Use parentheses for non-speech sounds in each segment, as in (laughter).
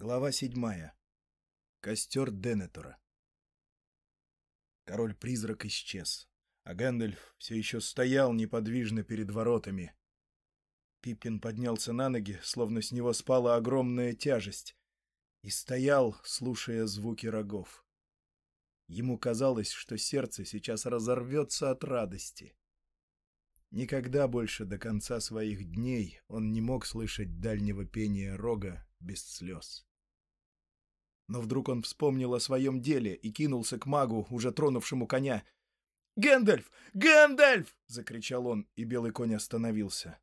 Глава седьмая. Костер Денетора. Король-призрак исчез, а Гэндальф все еще стоял неподвижно перед воротами. Пиппин поднялся на ноги, словно с него спала огромная тяжесть, и стоял, слушая звуки рогов. Ему казалось, что сердце сейчас разорвется от радости. Никогда больше до конца своих дней он не мог слышать дальнего пения рога без слез. Но вдруг он вспомнил о своем деле и кинулся к магу, уже тронувшему коня. «Гэндальф! Гэндальф!» — закричал он, и белый конь остановился.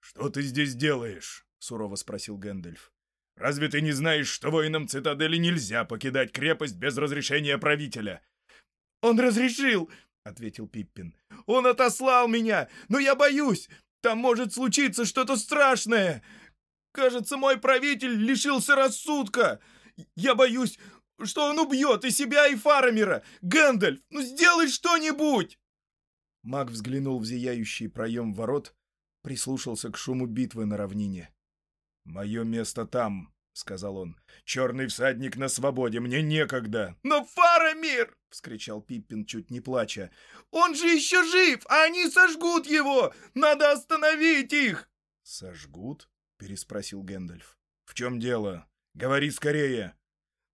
«Что ты здесь делаешь?» — сурово спросил Гэндальф. «Разве ты не знаешь, что воинам цитадели нельзя покидать крепость без разрешения правителя?» «Он разрешил!» — ответил Пиппин. «Он отослал меня, но я боюсь! Там может случиться что-то страшное! Кажется, мой правитель лишился рассудка! Я боюсь, что он убьет и себя, и Фарамира! Гэндальф, ну сделай что-нибудь!» Маг взглянул в зияющий проем ворот, прислушался к шуму битвы на равнине. «Мое место там», — сказал он. «Черный всадник на свободе, мне некогда». «Но Фарамир!» — вскричал Пиппин, чуть не плача. «Он же еще жив, а они сожгут его! Надо остановить их!» «Сожгут?» — переспросил Гэндальф. «В чем дело? Говори скорее!»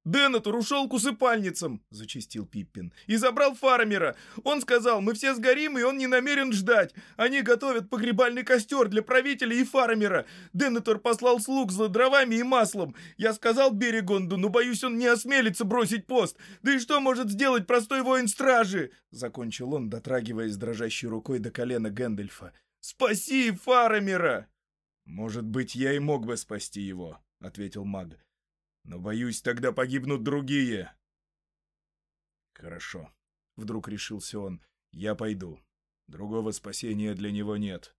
«Деннетур ушел к усыпальницам!» — зачистил Пиппин. «И забрал Фарамера! Он сказал, мы все сгорим, и он не намерен ждать! Они готовят погребальный костер для правителя и Фарамера! Деннетур послал слуг за дровами и маслом! Я сказал Берегонду, но боюсь, он не осмелится бросить пост! Да и что может сделать простой воин стражи?» Закончил он, дотрагиваясь дрожащей рукой до колена Гэндальфа. «Спаси Фарамера!» «Может быть, я и мог бы спасти его», — ответил маг. Но, боюсь, тогда погибнут другие. Хорошо. Вдруг решился он. Я пойду. Другого спасения для него нет.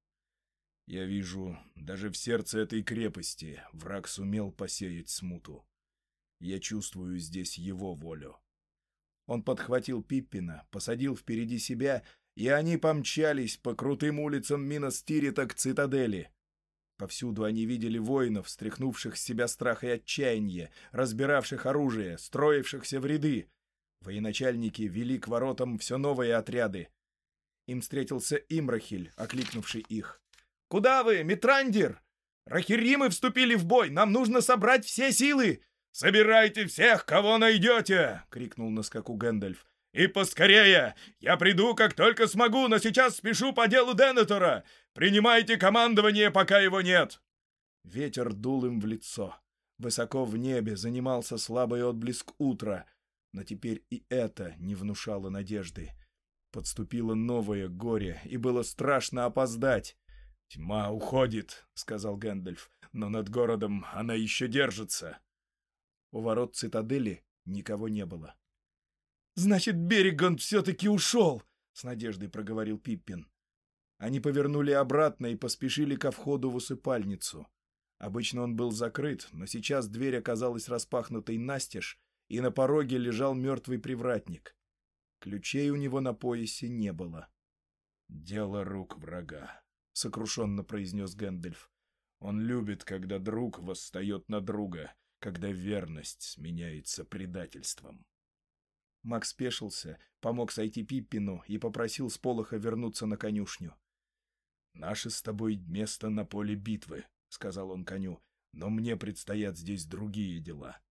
Я вижу, даже в сердце этой крепости враг сумел посеять смуту. Я чувствую здесь его волю. Он подхватил Пиппина, посадил впереди себя, и они помчались по крутым улицам Миностирита к цитадели. Повсюду они видели воинов, стряхнувших с себя страх и отчаяние, разбиравших оружие, строившихся в ряды. Военачальники вели к воротам все новые отряды. Им встретился Имрахиль, окликнувший их. «Куда вы, Митрандир? Рахиримы вступили в бой! Нам нужно собрать все силы!» «Собирайте всех, кого найдете!» — крикнул на скаку Гэндальф. «И поскорее! Я приду, как только смогу, но сейчас спешу по делу Денетора! Принимайте командование, пока его нет!» Ветер дул им в лицо. Высоко в небе занимался слабый отблеск утра, но теперь и это не внушало надежды. Подступило новое горе, и было страшно опоздать. «Тьма уходит», — сказал Гэндальф, — «но над городом она еще держится». У ворот цитадели никого не было. «Значит, Берегон все-таки ушел!» — с надеждой проговорил Пиппин. Они повернули обратно и поспешили ко входу в усыпальницу. Обычно он был закрыт, но сейчас дверь оказалась распахнутой настежь, и на пороге лежал мертвый привратник. Ключей у него на поясе не было. «Дело рук врага», — сокрушенно произнес Гэндальф. «Он любит, когда друг восстает на друга, когда верность сменяется предательством». Макс спешился, помог сойти Пиппину и попросил с полоха вернуться на конюшню. «Наше с тобой место на поле битвы», — сказал он коню, — «но мне предстоят здесь другие дела.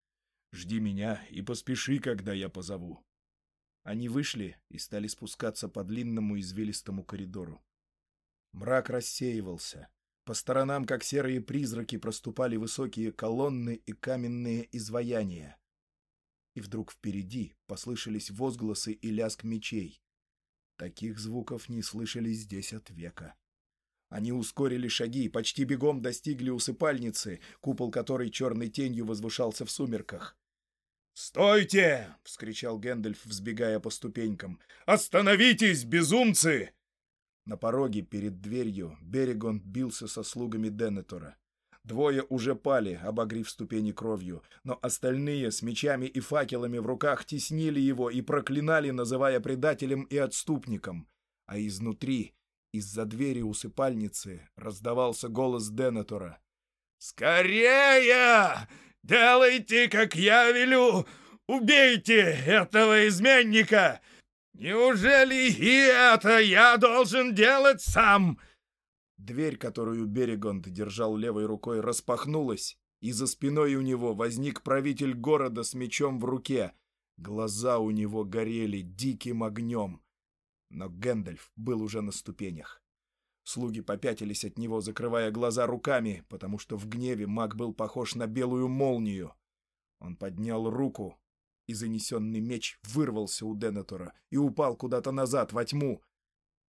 Жди меня и поспеши, когда я позову». Они вышли и стали спускаться по длинному извилистому коридору. Мрак рассеивался. По сторонам, как серые призраки, проступали высокие колонны и каменные изваяния и вдруг впереди послышались возгласы и лязг мечей. Таких звуков не слышали здесь от века. Они ускорили шаги, почти бегом достигли усыпальницы, купол которой черной тенью возвышался в сумерках. «Стойте!» — вскричал Гэндальф, взбегая по ступенькам. «Остановитесь, безумцы!» На пороге перед дверью Берегон бился со слугами Денетора. Двое уже пали, обогрив ступени кровью, но остальные с мечами и факелами в руках теснили его и проклинали, называя предателем и отступником. А изнутри, из-за двери усыпальницы, раздавался голос Денетора. «Скорее! Делайте, как я велю! Убейте этого изменника! Неужели и это я должен делать сам?» Дверь, которую Берегонд держал левой рукой, распахнулась, и за спиной у него возник правитель города с мечом в руке. Глаза у него горели диким огнем. Но Гэндальф был уже на ступенях. Слуги попятились от него, закрывая глаза руками, потому что в гневе маг был похож на белую молнию. Он поднял руку, и занесенный меч вырвался у Денетора и упал куда-то назад, во тьму.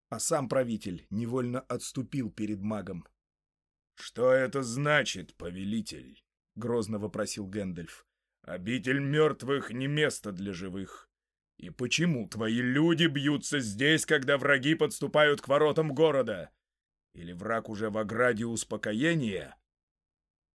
А сам правитель невольно отступил перед магом. «Что это значит, повелитель?» — грозно вопросил Гэндальф. «Обитель мертвых не место для живых. И почему твои люди бьются здесь, когда враги подступают к воротам города? Или враг уже в ограде успокоения?»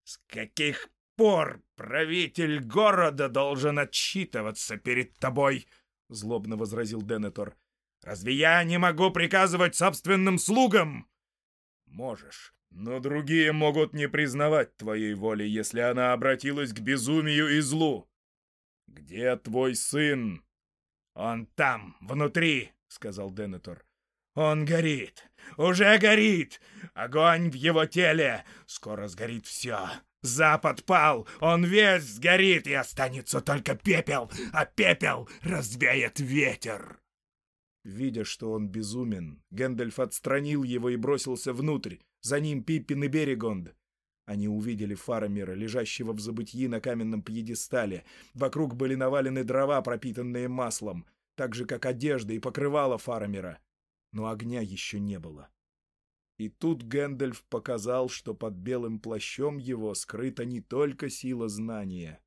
«С каких пор правитель города должен отчитываться перед тобой?» — злобно возразил Денетор. «Разве я не могу приказывать собственным слугам?» «Можешь, но другие могут не признавать твоей воли, если она обратилась к безумию и злу. Где твой сын?» «Он там, внутри», — сказал Денетор. «Он горит! Уже горит! Огонь в его теле! Скоро сгорит все! Запад пал! Он весь сгорит, и останется только пепел, а пепел развеет ветер!» Видя, что он безумен, Гэндальф отстранил его и бросился внутрь. За ним Пиппин и Берегонд. Они увидели Фарамира, лежащего в забытьи на каменном пьедестале. Вокруг были навалены дрова, пропитанные маслом, так же, как одежда и покрывало Фарамира. Но огня еще не было. И тут Гэндальф показал, что под белым плащом его скрыта не только сила знания.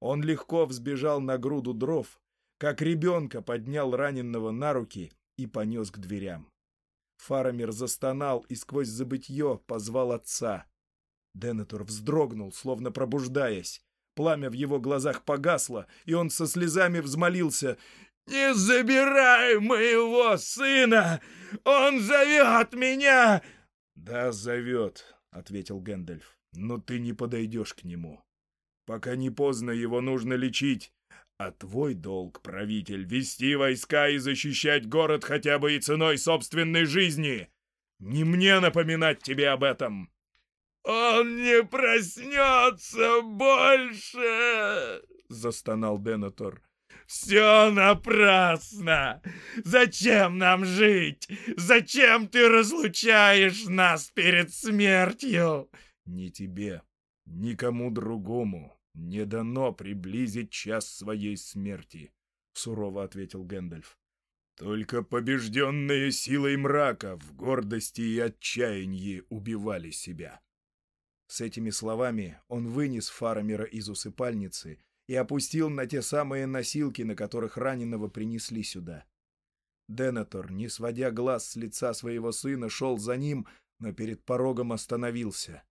Он легко взбежал на груду дров, как ребенка поднял раненного на руки и понес к дверям. Фарамир застонал и сквозь забытье позвал отца. Денетор вздрогнул, словно пробуждаясь. Пламя в его глазах погасло, и он со слезами взмолился. «Не забирай моего сына! Он зовет меня!» «Да, зовет», — ответил Гэндальф. «Но ты не подойдешь к нему. Пока не поздно, его нужно лечить. А твой долг, правитель, вести войска и защищать город хотя бы и ценой собственной жизни. Не мне напоминать тебе об этом. «Он не проснется больше!» — застонал Денатор. «Все напрасно! Зачем нам жить? Зачем ты разлучаешь нас перед смертью?» «Не тебе, никому другому не дано приблизить час своей смерти», — сурово ответил Гэндальф. «Только побежденные силой мрака в гордости и отчаянии убивали себя». С этими словами он вынес Фарамира из усыпальницы и опустил на те самые носилки, на которых раненого принесли сюда. Денетор, не сводя глаз с лица своего сына, шел за ним, но перед порогом остановился.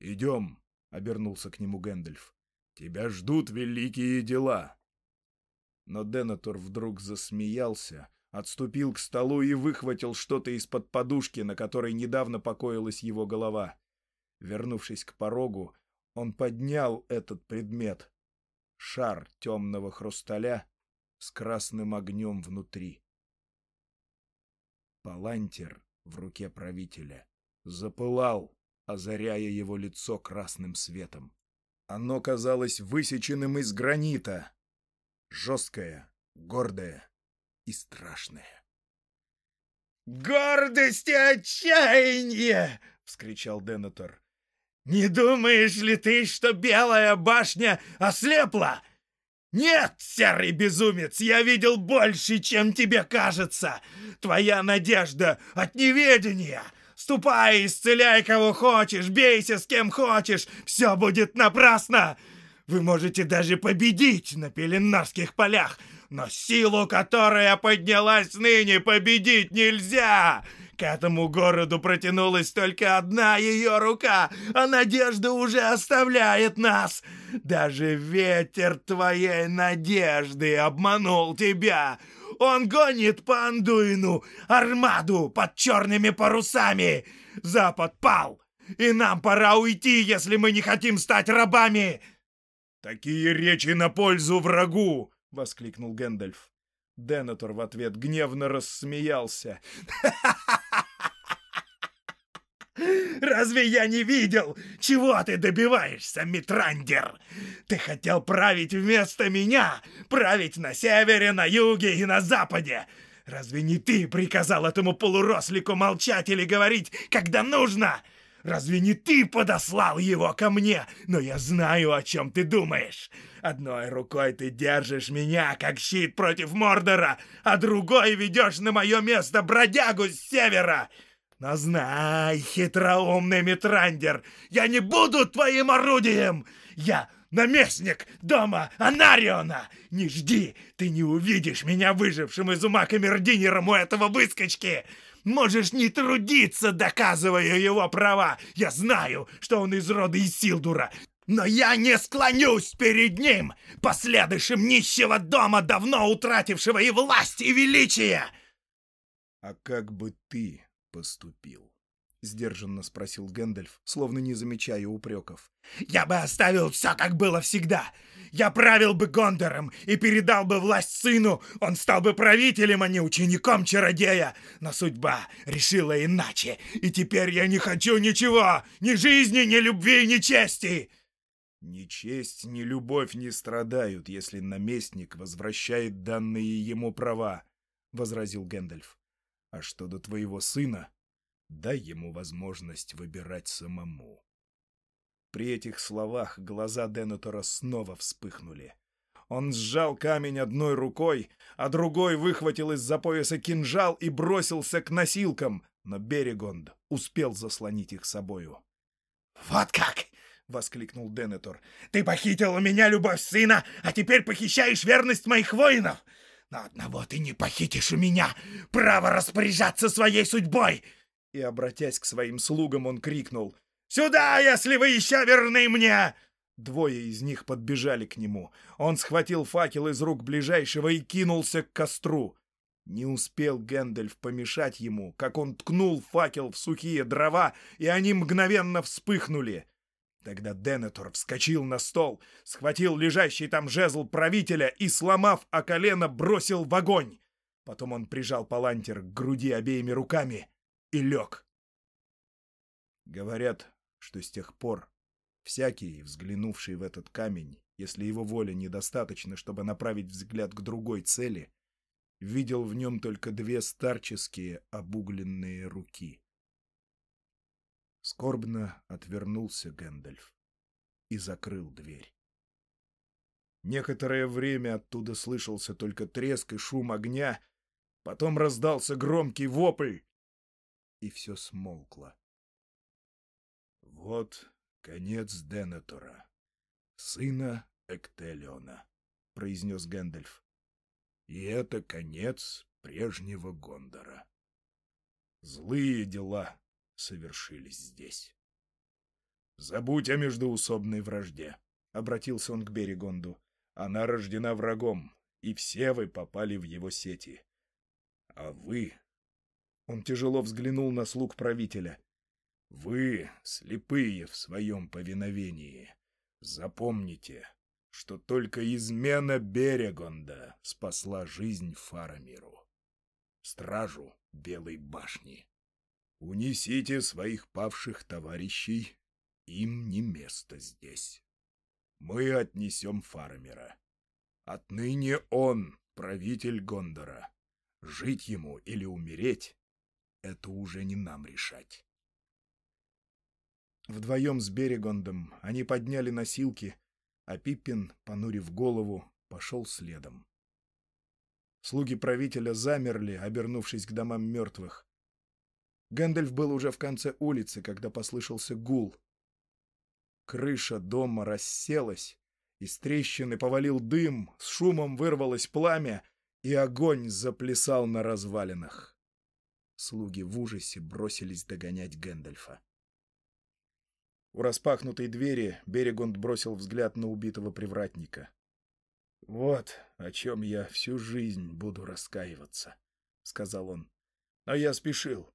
«Идем», обернулся к нему Гэндальф. «Тебя ждут великие дела!» Но Денатор вдруг засмеялся, отступил к столу и выхватил что-то из-под подушки, на которой недавно покоилась его голова. Вернувшись к порогу, он поднял этот предмет — шар темного хрусталя с красным огнем внутри. Палантер в руке правителя запылал, озаряя его лицо красным светом. Оно казалось высеченным из гранита, жесткое, гордое и страшное. «Гордость и отчаяние!» — вскричал Денетор. «Не думаешь ли ты, что Белая башня ослепла? Нет, серый безумец, я видел больше, чем тебе кажется. Твоя надежда от неведения — Ступай, исцеляй кого хочешь, бейся с кем хочешь, все будет напрасно. Вы можете даже победить на пеленарских полях, но силу, которая поднялась ныне, победить нельзя. К этому городу протянулась только одна ее рука, а надежда уже оставляет нас. Даже ветер твоей надежды обманул тебя. Он гонит по Андуину армаду под черными парусами. Запад пал. и нам пора уйти, если мы не хотим стать рабами!» «Такие речи на пользу врагу!» — воскликнул Гэндальф. Денетор в ответ гневно рассмеялся. (laughs) Разве я не видел, чего ты добиваешься, Митрандер? Ты хотел править вместо меня, править на севере, на юге и на западе. Разве не ты приказал этому полурослику молчать или говорить, когда нужно? Разве не ты подослал его ко мне? Но я знаю, о чем ты думаешь. Одной рукой ты держишь меня, как щит против Мордора, а другой ведешь на мое место бродягу с севера. Но знай, хитроумный Митрандер, я не буду твоим орудием. Я наместник дома Анариона. Не жди, ты не увидишь меня выжившим из ума камердинером у этого выскочки. Можешь не трудиться, доказывая его права. Я знаю, что он из рода Исилдура. Но я не склонюсь перед ним, последующим нищего дома, давно утратившего и власть, и величие. А как бы ты поступил? — сдержанно спросил Гэндальф, словно не замечая упреков. «Я бы оставил все, как было всегда. Я правил бы Гондором и передал бы власть сыну. Он стал бы правителем, а не учеником чародея. Но судьба решила иначе, и теперь я не хочу ничего, ни жизни, ни любви, ни чести!» «Ни честь, ни любовь не страдают, если наместник возвращает данные ему права», — возразил Гэндальф. «А что до твоего сына, Дай ему возможность выбирать самому. При этих словах глаза Денетора снова вспыхнули. Он сжал камень одной рукой, а другой выхватил из-за пояса кинжал и бросился к носилкам, но Берегонд успел заслонить их собою. «Вот как!» — воскликнул Денетор. «Ты похитил у меня любовь сына, а теперь похищаешь верность моих воинов! Но одного ты не похитишь у меня — право распоряжаться своей судьбой!» и, обратясь к своим слугам, он крикнул «Сюда, если вы еще верны мне!» Двое из них подбежали к нему. Он схватил факел из рук ближайшего и кинулся к костру. Не успел Гэндальф помешать ему, как он ткнул факел в сухие дрова, и они мгновенно вспыхнули. Тогда Денетор вскочил на стол, схватил лежащий там жезл правителя и, сломав о колено, бросил в огонь. Потом он прижал палантер к груди обеими руками и лег. Говорят, что с тех пор всякий, взглянувший в этот камень, если его воля недостаточно, чтобы направить взгляд к другой цели, видел в нем только две старческие обугленные руки. Скорбно отвернулся Гэндальф и закрыл дверь. Некоторое время оттуда слышался только треск и шум огня, потом раздался громкий вопль, и все смолкло. «Вот конец Денетора, сына Эктелиона», — произнес Гэндальф. «И это конец прежнего Гондора. Злые дела совершились здесь». «Забудь о междоусобной вражде», — обратился он к Берегонду. «Она рождена врагом, и все вы попали в его сети. А вы он тяжело взглянул на слуг правителя. «Вы слепые в своем повиновении. Запомните, что только измена Берегонда спасла жизнь Фарамиру, стражу Белой башни. Унесите своих павших товарищей, им не место здесь. Мы отнесем Фарамира. Отныне он правитель Гондора. Жить ему или умереть это уже не нам решать. Вдвоем с Берегондом они подняли носилки, а Пиппин, понурив голову, пошел следом. Слуги правителя замерли, обернувшись к домам мертвых. Гэндальф был уже в конце улицы, когда послышался гул. Крыша дома расселась, из трещины повалил дым, с шумом вырвалось пламя, и огонь заплясал на развалинах. Слуги в ужасе бросились догонять Гэндальфа. У распахнутой двери Берегонд бросил взгляд на убитого привратника. «Вот о чем я всю жизнь буду раскаиваться», — сказал он. «Но я спешил,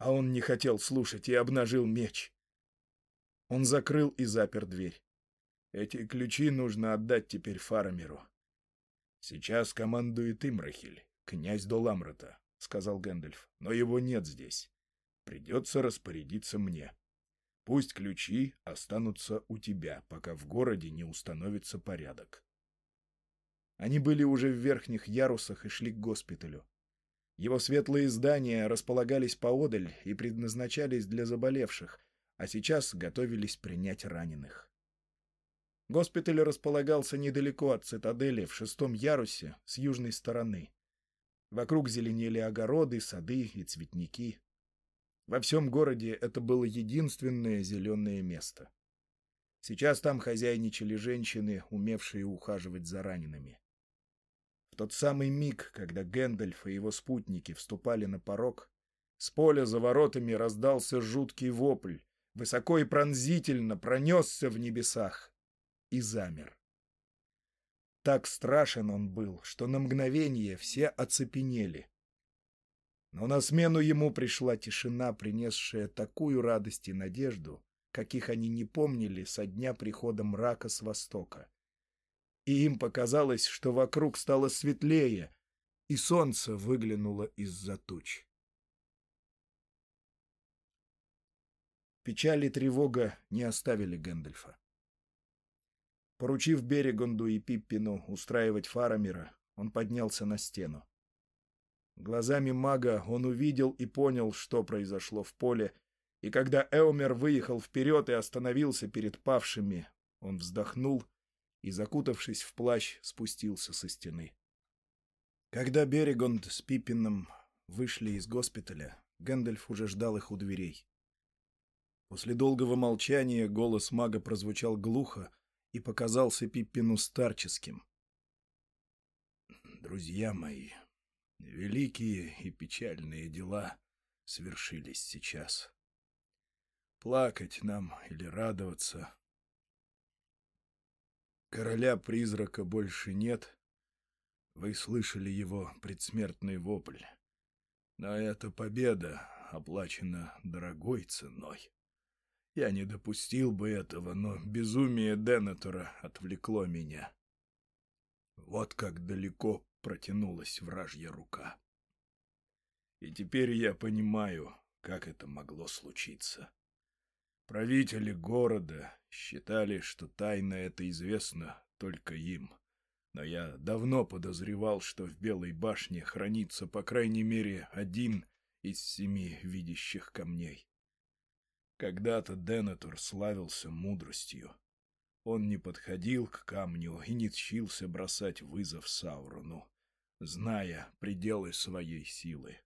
а он не хотел слушать и обнажил меч. Он закрыл и запер дверь. Эти ключи нужно отдать теперь Фарамиру. Сейчас командует Имрахиль, князь Доламрата, — сказал Гэндальф, — но его нет здесь. Придется распорядиться мне. Пусть ключи останутся у тебя, пока в городе не установится порядок. Они были уже в верхних ярусах и шли к госпиталю. Его светлые здания располагались поодаль и предназначались для заболевших, а сейчас готовились принять раненых. Госпиталь располагался недалеко от цитадели, в шестом ярусе, с южной стороны. Вокруг зеленели огороды, сады и цветники. Во всем городе это было единственное зеленое место. Сейчас там хозяйничали женщины, умевшие ухаживать за ранеными. Тот самый миг, когда Гэндальф и его спутники вступали на порог, с поля за воротами раздался жуткий вопль, высоко и пронзительно пронесся в небесах и замер. Так страшен он был, что на мгновение все оцепенели. Но на смену ему пришла тишина, принесшая такую радость и надежду, каких они не помнили со дня прихода мрака с востока. И им показалось, что вокруг стало светлее, и солнце выглянуло из-за туч. Печаль и тревога не оставили Гэндальфа. Поручив Берегонду и Пиппину устраивать Фарамира, он поднялся на стену. Глазами мага он увидел и понял, что произошло в поле, и когда Эумер выехал вперед и остановился перед павшими, он вздохнул и, закутавшись в плащ, спустился со стены. Когда Берегонд с Пиппином вышли из госпиталя, Гэндальф уже ждал их у дверей. После долгого молчания голос мага прозвучал глухо, и показался Пиппину старческим. «Друзья мои, великие и печальные дела свершились сейчас. Плакать нам или радоваться? Короля-призрака больше нет. Вы слышали его предсмертный вопль. Но эта победа оплачена дорогой ценой. Я не допустил бы этого, но безумие Денетора отвлекло меня. Вот как далеко протянулась вражья рука. И теперь я понимаю, как это могло случиться. Правители города считали, что тайна эта известна только им. Но я давно подозревал, что в Белой башне хранится по крайней мере один из семи видящих камней. Когда-то Денетур славился мудростью. Он не подходил к камню и не тщился бросать вызов Саурону, зная пределы своей силы.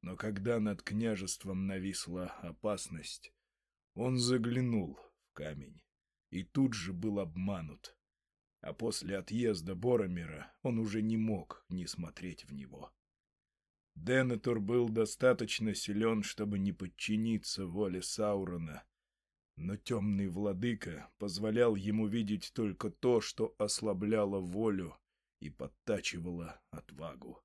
Но когда над княжеством нависла опасность, он заглянул в камень и тут же был обманут, а после отъезда Боромира он уже не мог не смотреть в него. Денетур был достаточно силен, чтобы не подчиниться воле Саурона, но темный владыка позволял ему видеть только то, что ослабляло волю и подтачивало отвагу.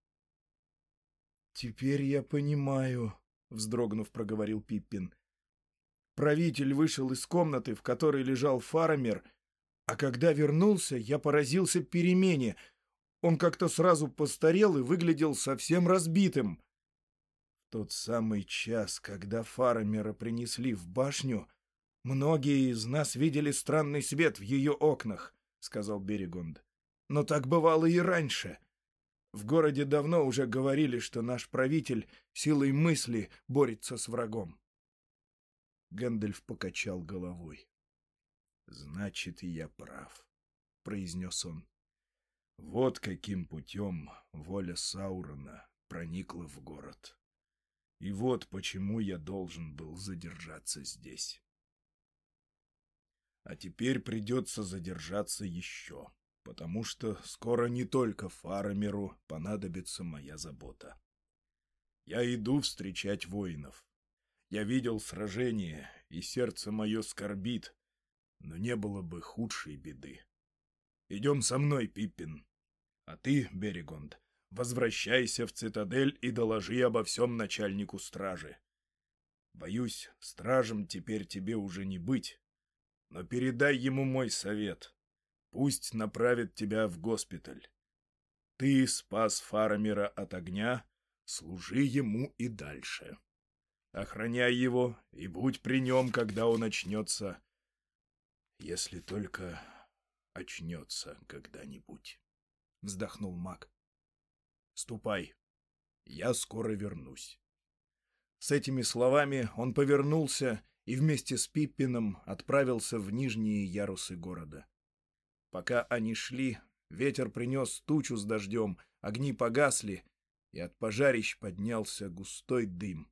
«Теперь я понимаю», — вздрогнув, проговорил Пиппин. Правитель вышел из комнаты, в которой лежал Фарамер, а когда вернулся, я поразился перемене — он как-то сразу постарел и выглядел совсем разбитым. В тот самый час, когда Фарамера принесли в башню, многие из нас видели странный свет в ее окнах, — сказал Берегунд. Но так бывало и раньше. В городе давно уже говорили, что наш правитель силой мысли борется с врагом. Гэндальф покачал головой. «Значит, я прав», — произнес он. Вот каким путем воля Саурона проникла в город. И вот почему я должен был задержаться здесь. А теперь придется задержаться еще, потому что скоро не только Фарамеру понадобится моя забота. Я иду встречать воинов. Я видел сражение, и сердце мое скорбит, но не было бы худшей беды. Идем со мной, Пиппин. А ты, Берегонд, возвращайся в цитадель и доложи обо всем начальнику стражи. Боюсь, стражем теперь тебе уже не быть. Но передай ему мой совет. Пусть направит тебя в госпиталь. Ты спас Фарамира от огня, служи ему и дальше. Охраняй его и будь при нем, когда он очнется. Если только очнется когда-нибудь. Вздохнул маг. Ступай. Я скоро вернусь. С этими словами он повернулся и вместе с Пиппином отправился в нижние ярусы города. Пока они шли, ветер принес тучу с дождем, огни погасли, и от пожарищ поднялся густой дым.